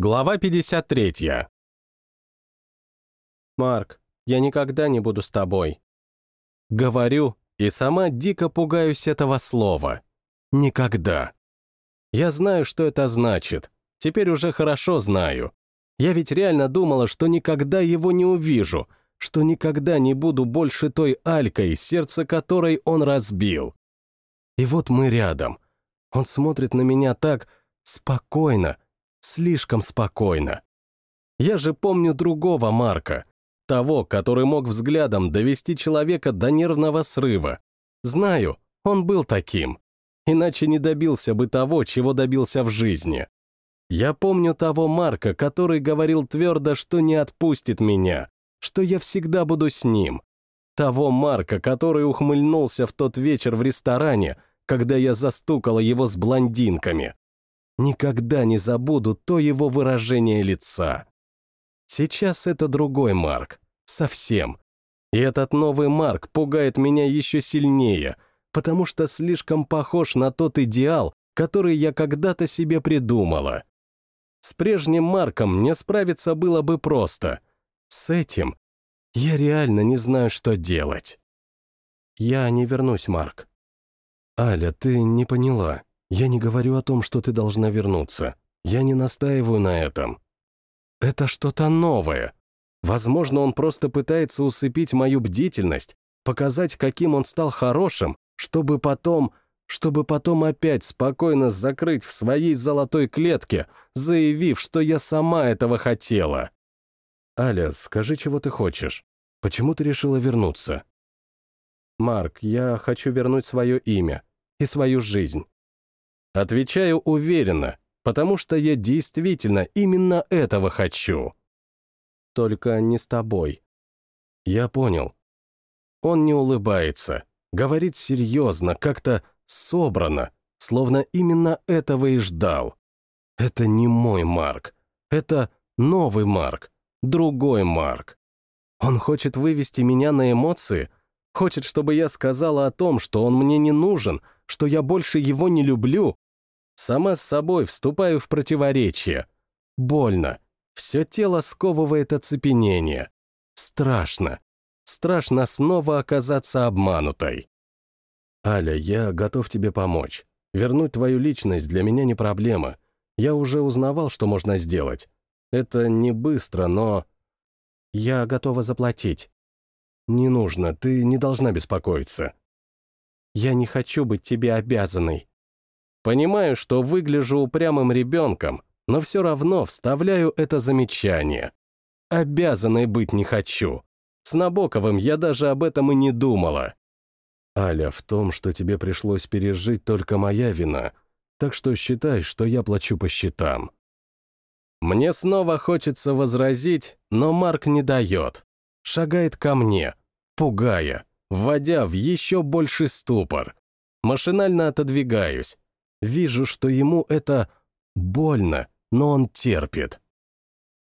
Глава 53. «Марк, я никогда не буду с тобой». Говорю, и сама дико пугаюсь этого слова. Никогда. Я знаю, что это значит. Теперь уже хорошо знаю. Я ведь реально думала, что никогда его не увижу, что никогда не буду больше той Алькой, сердце которой он разбил. И вот мы рядом. Он смотрит на меня так спокойно, слишком спокойно. Я же помню другого Марка, того, который мог взглядом довести человека до нервного срыва. Знаю, он был таким. Иначе не добился бы того, чего добился в жизни. Я помню того Марка, который говорил твердо, что не отпустит меня, что я всегда буду с ним. Того Марка, который ухмыльнулся в тот вечер в ресторане, когда я застукала его с блондинками. Никогда не забуду то его выражение лица. Сейчас это другой Марк. Совсем. И этот новый Марк пугает меня еще сильнее, потому что слишком похож на тот идеал, который я когда-то себе придумала. С прежним Марком мне справиться было бы просто. С этим я реально не знаю, что делать. Я не вернусь, Марк. Аля, ты не поняла. Я не говорю о том, что ты должна вернуться. Я не настаиваю на этом. Это что-то новое. Возможно, он просто пытается усыпить мою бдительность, показать, каким он стал хорошим, чтобы потом чтобы потом опять спокойно закрыть в своей золотой клетке, заявив, что я сама этого хотела. «Аля, скажи, чего ты хочешь? Почему ты решила вернуться?» «Марк, я хочу вернуть свое имя и свою жизнь». Отвечаю уверенно, потому что я действительно именно этого хочу. Только не с тобой. Я понял. Он не улыбается, говорит серьезно, как-то собрано, словно именно этого и ждал. Это не мой Марк. Это новый Марк, другой Марк. Он хочет вывести меня на эмоции, хочет, чтобы я сказала о том, что он мне не нужен, что я больше его не люблю. Сама с собой вступаю в противоречие. Больно. Все тело сковывает оцепенение. Страшно. Страшно снова оказаться обманутой. «Аля, я готов тебе помочь. Вернуть твою личность для меня не проблема. Я уже узнавал, что можно сделать. Это не быстро, но... Я готова заплатить. Не нужно, ты не должна беспокоиться. Я не хочу быть тебе обязанной. Понимаю, что выгляжу упрямым ребенком, но все равно вставляю это замечание. Обязанной быть не хочу. С Набоковым я даже об этом и не думала. Аля, в том, что тебе пришлось пережить, только моя вина, так что считай, что я плачу по счетам. Мне снова хочется возразить, но Марк не дает. Шагает ко мне, пугая, вводя в еще больший ступор. Машинально отодвигаюсь. Вижу, что ему это больно, но он терпит.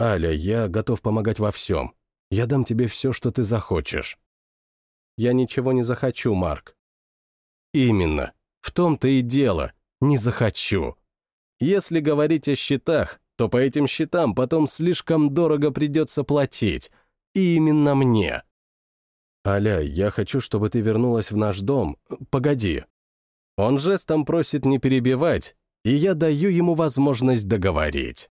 «Аля, я готов помогать во всем. Я дам тебе все, что ты захочешь. Я ничего не захочу, Марк. Именно. В том-то и дело. Не захочу. Если говорить о счетах, то по этим счетам потом слишком дорого придется платить. И именно мне. Аля, я хочу, чтобы ты вернулась в наш дом. Погоди. Он жестом просит не перебивать, и я даю ему возможность договорить.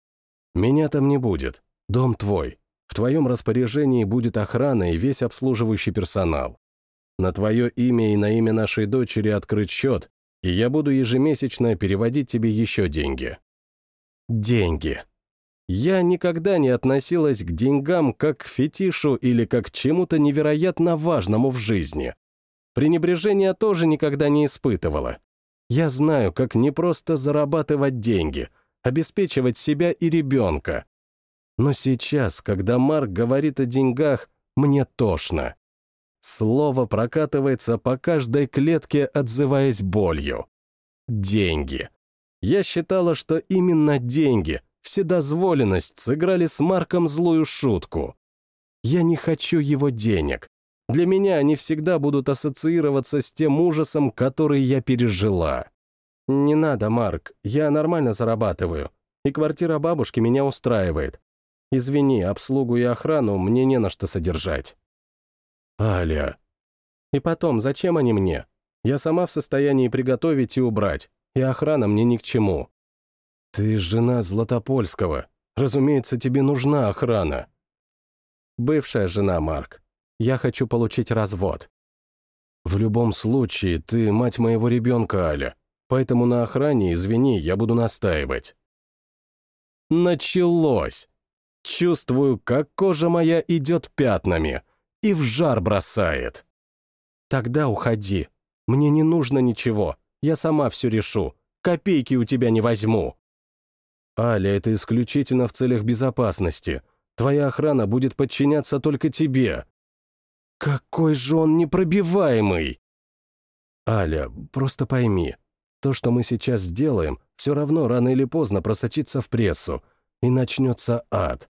Меня там не будет. Дом твой. В твоем распоряжении будет охрана и весь обслуживающий персонал. На твое имя и на имя нашей дочери открыть счет, и я буду ежемесячно переводить тебе еще деньги. Деньги. Я никогда не относилась к деньгам как к фетишу или как к чему-то невероятно важному в жизни. Пренебрежения тоже никогда не испытывала. Я знаю, как непросто зарабатывать деньги, обеспечивать себя и ребенка. Но сейчас, когда Марк говорит о деньгах, мне тошно. Слово прокатывается по каждой клетке, отзываясь болью. Деньги. Я считала, что именно деньги, вседозволенность сыграли с Марком злую шутку. Я не хочу его денег. Для меня они всегда будут ассоциироваться с тем ужасом, который я пережила. Не надо, Марк, я нормально зарабатываю. И квартира бабушки меня устраивает. Извини, обслугу и охрану мне не на что содержать. Аля. И потом, зачем они мне? Я сама в состоянии приготовить и убрать, и охрана мне ни к чему. Ты жена Златопольского. Разумеется, тебе нужна охрана. Бывшая жена, Марк. Я хочу получить развод. В любом случае, ты мать моего ребенка, Аля. Поэтому на охране, извини, я буду настаивать. Началось. Чувствую, как кожа моя идет пятнами и в жар бросает. Тогда уходи. Мне не нужно ничего. Я сама все решу. Копейки у тебя не возьму. Аля, это исключительно в целях безопасности. Твоя охрана будет подчиняться только тебе. Какой же он непробиваемый! Аля, просто пойми, то, что мы сейчас сделаем, все равно рано или поздно просочится в прессу, и начнется ад.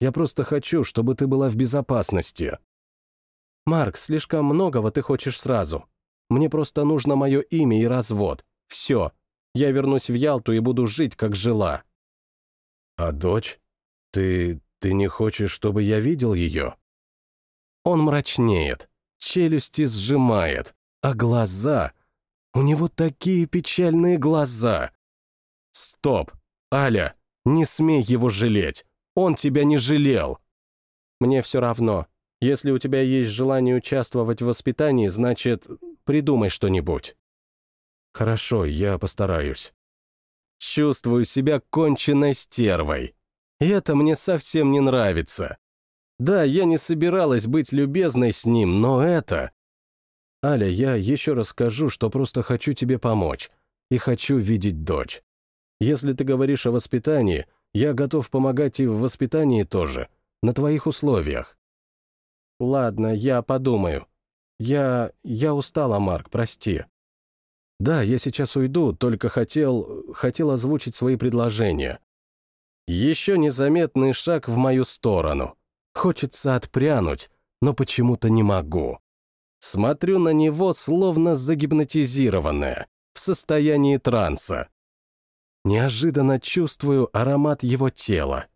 Я просто хочу, чтобы ты была в безопасности. Марк, слишком многого ты хочешь сразу. Мне просто нужно мое имя и развод. Все. Я вернусь в Ялту и буду жить, как жила. А дочь? Ты... ты не хочешь, чтобы я видел ее? Он мрачнеет, челюсти сжимает, а глаза... У него такие печальные глаза. Стоп, Аля, не смей его жалеть. Он тебя не жалел. Мне все равно. Если у тебя есть желание участвовать в воспитании, значит, придумай что-нибудь. Хорошо, я постараюсь. Чувствую себя конченной стервой. И это мне совсем не нравится. Да, я не собиралась быть любезной с ним, но это... Аля, я еще раз скажу, что просто хочу тебе помочь. И хочу видеть дочь. Если ты говоришь о воспитании, я готов помогать и в воспитании тоже, на твоих условиях. Ладно, я подумаю. Я... я устала, Марк, прости. Да, я сейчас уйду, только хотел... хотел озвучить свои предложения. Еще незаметный шаг в мою сторону. Хочется отпрянуть, но почему-то не могу. Смотрю на него, словно загипнотизированная, в состоянии транса. Неожиданно чувствую аромат его тела.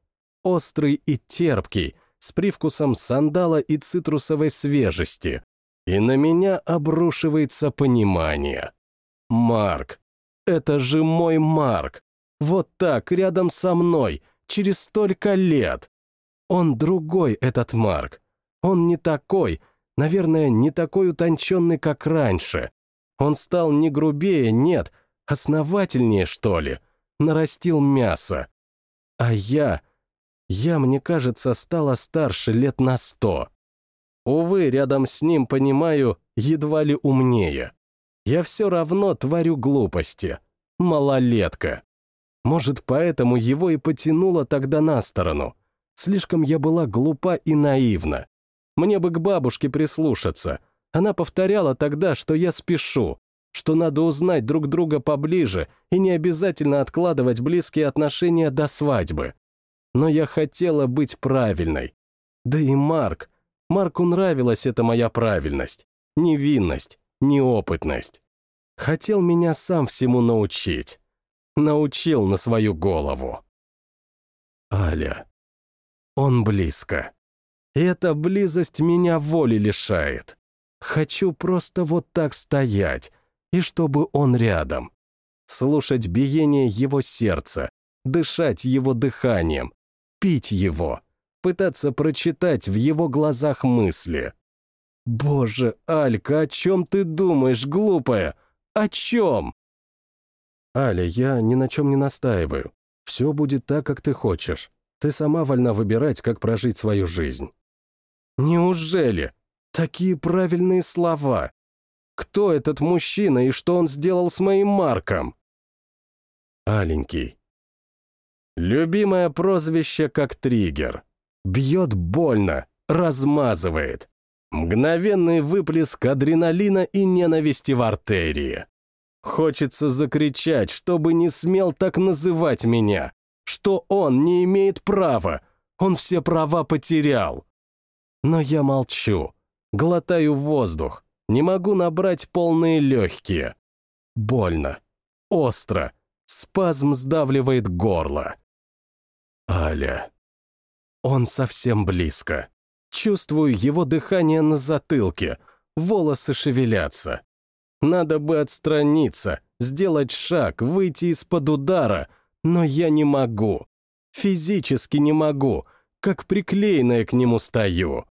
Острый и терпкий, с привкусом сандала и цитрусовой свежести. И на меня обрушивается понимание. Марк. Это же мой Марк. Вот так, рядом со мной, через столько лет. Он другой, этот Марк. Он не такой, наверное, не такой утонченный, как раньше. Он стал не грубее, нет, основательнее, что ли. Нарастил мясо. А я... Я, мне кажется, стала старше лет на сто. Увы, рядом с ним, понимаю, едва ли умнее я все равно творю глупости. Малолетка. Может, поэтому его и потянуло тогда на сторону. Слишком я была глупа и наивна. Мне бы к бабушке прислушаться. Она повторяла тогда, что я спешу, что надо узнать друг друга поближе и не обязательно откладывать близкие отношения до свадьбы. Но я хотела быть правильной. Да и Марк. Марку нравилась эта моя правильность, невинность, неопытность. Хотел меня сам всему научить. Научил на свою голову. Аля. Он близко. И эта близость меня воли лишает. Хочу просто вот так стоять, и чтобы он рядом. Слушать биение его сердца, дышать его дыханием, пить его, пытаться прочитать в его глазах мысли. «Боже, Алька, о чем ты думаешь, глупая? О чем?» «Аля, я ни на чем не настаиваю. Все будет так, как ты хочешь. Ты сама вольна выбирать, как прожить свою жизнь». «Неужели? Такие правильные слова. Кто этот мужчина и что он сделал с моим Марком?» Аленький. Любимое прозвище как триггер. Бьет больно, размазывает. Мгновенный выплеск адреналина и ненависти в артерии. Хочется закричать, чтобы не смел так называть меня, что он не имеет права, он все права потерял. Но я молчу, глотаю воздух, не могу набрать полные легкие. Больно, остро, спазм сдавливает горло. Аля. Он совсем близко. Чувствую его дыхание на затылке, волосы шевелятся. Надо бы отстраниться, сделать шаг, выйти из-под удара, но я не могу. Физически не могу, как приклеенная к нему стою.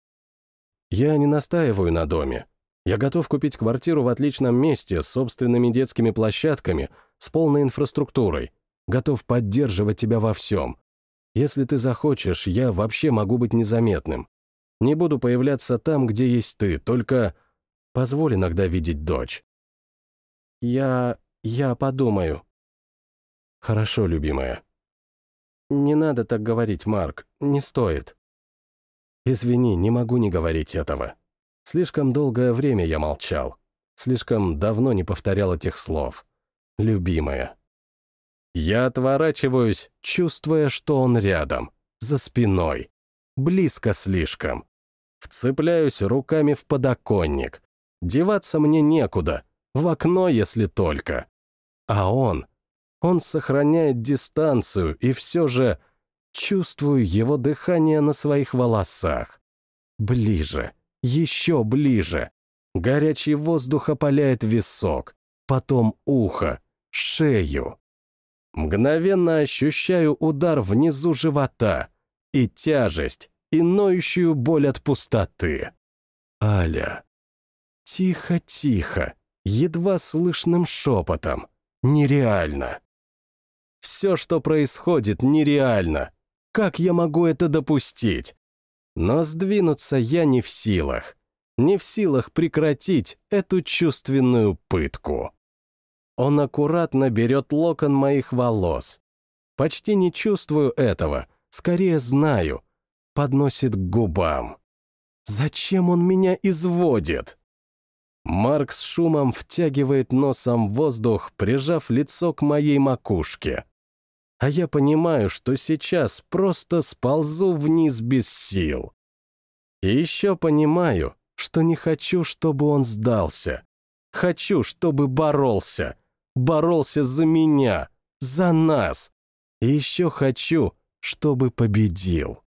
Я не настаиваю на доме. Я готов купить квартиру в отличном месте, с собственными детскими площадками, с полной инфраструктурой. Готов поддерживать тебя во всем. Если ты захочешь, я вообще могу быть незаметным. Не буду появляться там, где есть ты, только позволь иногда видеть дочь. Я... я подумаю. Хорошо, любимая. Не надо так говорить, Марк, не стоит. Извини, не могу не говорить этого. Слишком долгое время я молчал. Слишком давно не повторял этих слов. Любимая. Я отворачиваюсь, чувствуя, что он рядом, за спиной. Близко слишком. Вцепляюсь руками в подоконник. Деваться мне некуда, в окно, если только. А он, он сохраняет дистанцию, и все же чувствую его дыхание на своих волосах. Ближе, еще ближе. Горячий воздух опаляет висок, потом ухо, шею. Мгновенно ощущаю удар внизу живота и тяжесть, и ноющую боль от пустоты. Аля. Тихо-тихо, едва слышным шепотом. Нереально. Все, что происходит, нереально. Как я могу это допустить? Но сдвинуться я не в силах. Не в силах прекратить эту чувственную пытку. Он аккуратно берет локон моих волос. Почти не чувствую этого, скорее знаю. Подносит к губам. Зачем он меня изводит? Марк с шумом втягивает носом воздух, прижав лицо к моей макушке. А я понимаю, что сейчас просто сползу вниз без сил. И еще понимаю, что не хочу, чтобы он сдался. Хочу, чтобы боролся. Боролся за меня, за нас. И еще хочу, чтобы победил.